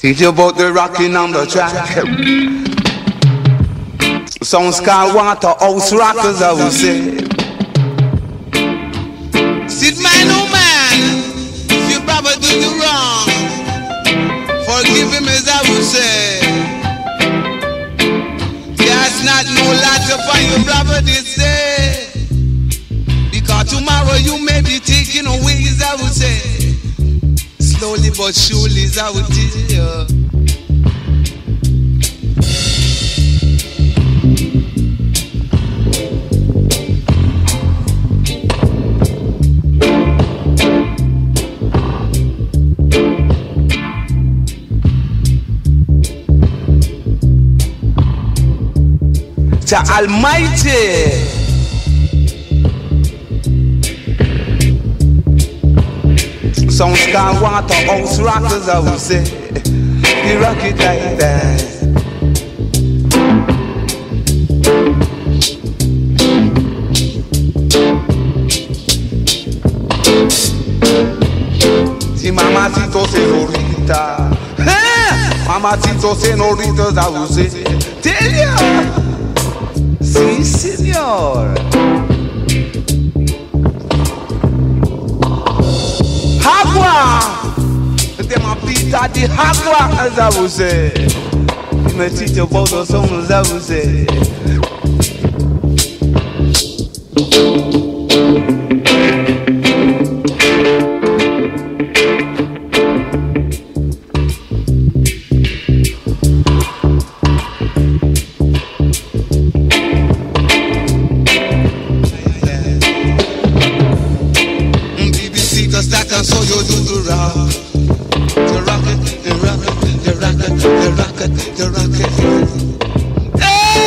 Teach you about the rocking on the track. Some sky water house rockers, I will say. Sit man, oh man, if your brother do you wrong, forgive him as I would say. There's not no lot upon your brother this day. Because tomorrow you may be taking away, as I would say. Slowly but surely, I tell you. To Almighty. Sounds can water house rock I would say. You rock it like that. Si mamacito senorita, eh, mamacito senorita da você, tell you, si senor. Está de água, já você. E Me te teu pau, nós somos já você. Cause that can do rock rocket, the rocket. Hey!